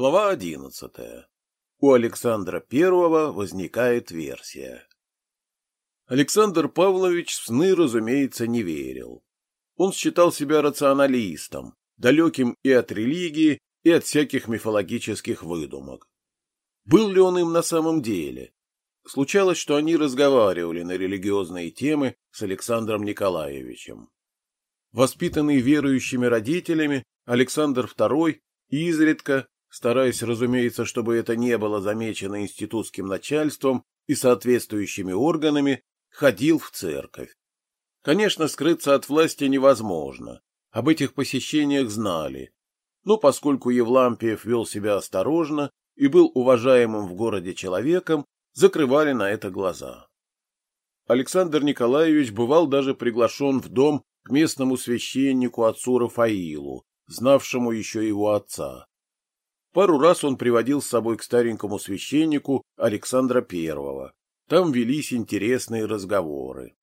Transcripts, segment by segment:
Глава одиннадцатая. У Александра Первого возникает версия. Александр Павлович в сны, разумеется, не верил. Он считал себя рационалистом, далеким и от религии, и от всяких мифологических выдумок. Был ли он им на самом деле? Случалось, что они разговаривали на религиозные темы с Александром Николаевичем. Воспитанный верующими родителями, Александр II изредка, стараясь, разумеется, чтобы это не было замечено институтским начальством и соответствующими органами, ходил в церковь. Конечно, скрыться от власти невозможно. Об этих посещениях знали. Но поскольку Евлампиев вел себя осторожно и был уважаемым в городе человеком, закрывали на это глаза. Александр Николаевич бывал даже приглашен в дом к местному священнику отцу Рафаилу, знавшему еще его отца. Пару раз он приводил с собой к старенькому священнику Александра Первого. Там велись интересные разговоры.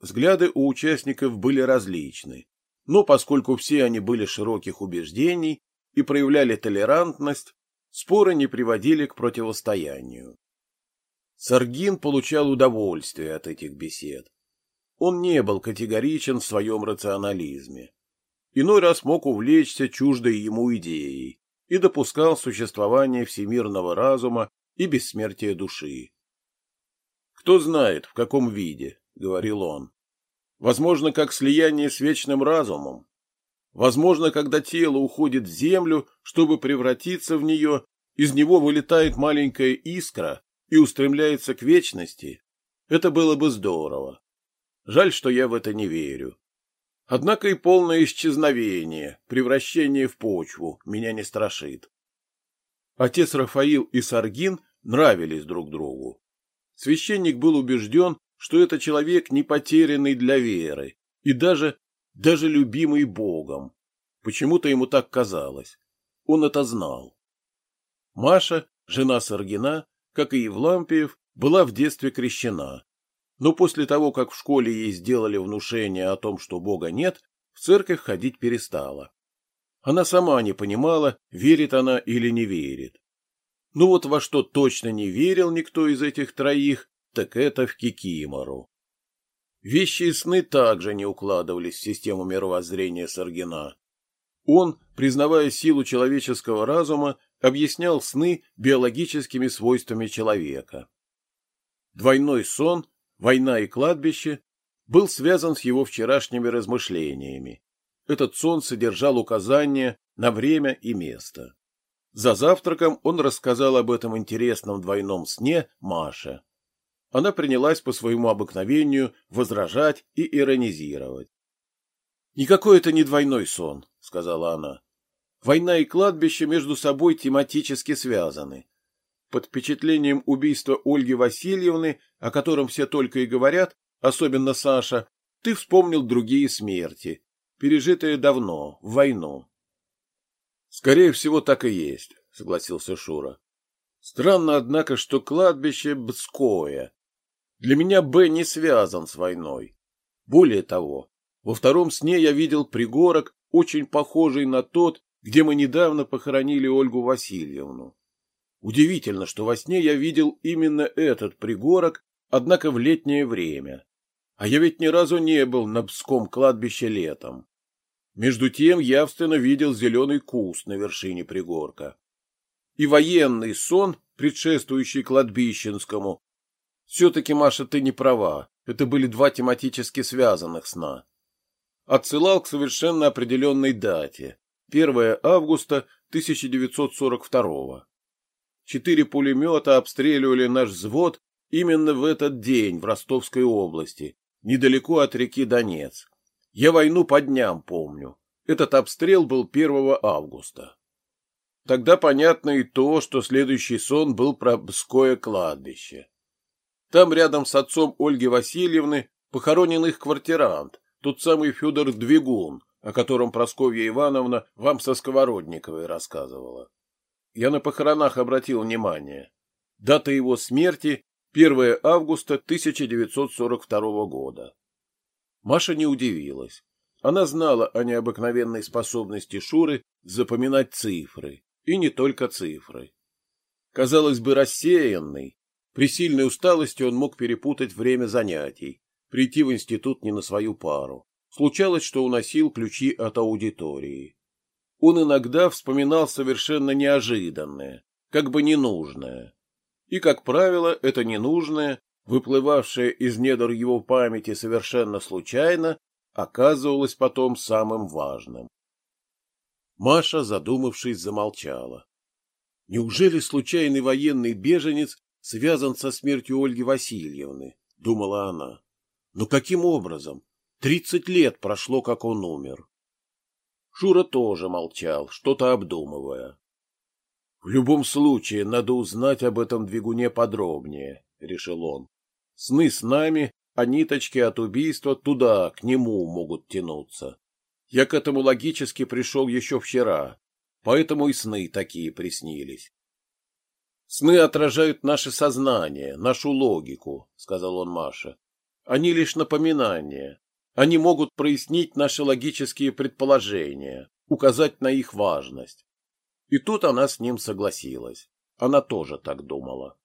Взгляды у участников были различны, но поскольку все они были широких убеждений и проявляли толерантность, споры не приводили к противостоянию. Саргин получал удовольствие от этих бесед. Он не был категоричен в своем рационализме. Иной раз мог увлечься чуждой ему идеей и допускал существование всемирного разума и бессмертия души. «Кто знает, в каком виде», — говорил он. «Возможно, как слияние с вечным разумом. Возможно, когда тело уходит в землю, чтобы превратиться в нее, из него вылетает маленькая искра и устремляется к вечности. Это было бы здорово. Жаль, что я в это не верю. Однако и полное исчезновение, превращение в почву меня не страшит. Отец Рафаил и Саргин нравились друг другу. Священник был убежден, что это человек не потерянный для веры и даже, даже любимый Богом. Почему-то ему так казалось. Он это знал. Маша, жена Саргина, как и Евлампиев, была в детстве крещена но после того, как в школе ей сделали внушение о том, что Бога нет, в церковь ходить перестала. Она сама не понимала, верит она или не верит. Ну вот во что точно не верил никто из этих троих, так это в Кикимору. Вещи и сны также не укладывались в систему мировоззрения Саргина. Он, признавая силу человеческого разума, объяснял сны биологическими свойствами человека. Двойной сон война и кладбище, был связан с его вчерашними размышлениями. Этот сон содержал указания на время и место. За завтраком он рассказал об этом интересном двойном сне Маше. Она принялась по своему обыкновению возражать и иронизировать. «Никакой это не двойной сон», — сказала она. «Война и кладбище между собой тематически связаны. Под впечатлением убийства Ольги Васильевны, о котором все только и говорят, особенно Саша, ты вспомнил другие смерти, пережитые давно, в войну. Скорее всего, так и есть, согласился Шура. Странно, однако, что кладбище Бское. Для меня Б не связан с войной. Более того, во втором сне я видел пригорок, очень похожий на тот, где мы недавно похоронили Ольгу Васильевну. Удивительно, что во сне я видел именно этот пригорок, однако в летнее время. А я ведь ни разу не был на Пском кладбище летом. Между тем явственно видел зеленый куст на вершине пригорка. И военный сон, предшествующий кладбищенскому. Все-таки, Маша, ты не права. Это были два тематически связанных сна. Отсылал к совершенно определенной дате. 1 августа 1942 Четыре пулемета обстреливали наш взвод именно в этот день в Ростовской области, недалеко от реки Донец. Я войну по дням помню. Этот обстрел был 1 августа. Тогда понятно и то, что следующий сон был про Бское кладбище. Там рядом с отцом Ольги Васильевны похоронен их квартирант, тот самый Федор Двигун, о котором Просковья Ивановна вам со Сковородниковой рассказывала. Я на похоронах обратил внимание. Дата его смерти – 1 августа 1942 года. Маша не удивилась. Она знала о необыкновенной способности Шуры запоминать цифры И не только цифры. Казалось бы, рассеянный. При сильной усталости он мог перепутать время занятий, прийти в институт не на свою пару. Случалось, что уносил ключи от аудитории. Он иногда вспоминал совершенно неожиданное, как бы ненужное. И, как правило, это ненужное, выплывавшее из недр его памяти совершенно случайно, оказывалось потом самым важным. Маша, задумавшись, замолчала. Неужели случайный военный беженец связан со смертью Ольги Васильевны? Думала она. Но каким образом? Тридцать лет прошло, как он умер. Шура тоже молчал, что-то обдумывая. В любом случае, надо узнать об этом двигуне подробнее, решил он. Сны с нами, а ниточки от убийства туда, к нему могут тянуться. Я к этому логически пришел еще вчера, поэтому и сны такие приснились. Сны отражают наше сознание, нашу логику, сказал он Маше. Они лишь напоминания. Они могут прояснить наши логические предположения, указать на их важность. И тут она с ним согласилась. Она тоже так думала.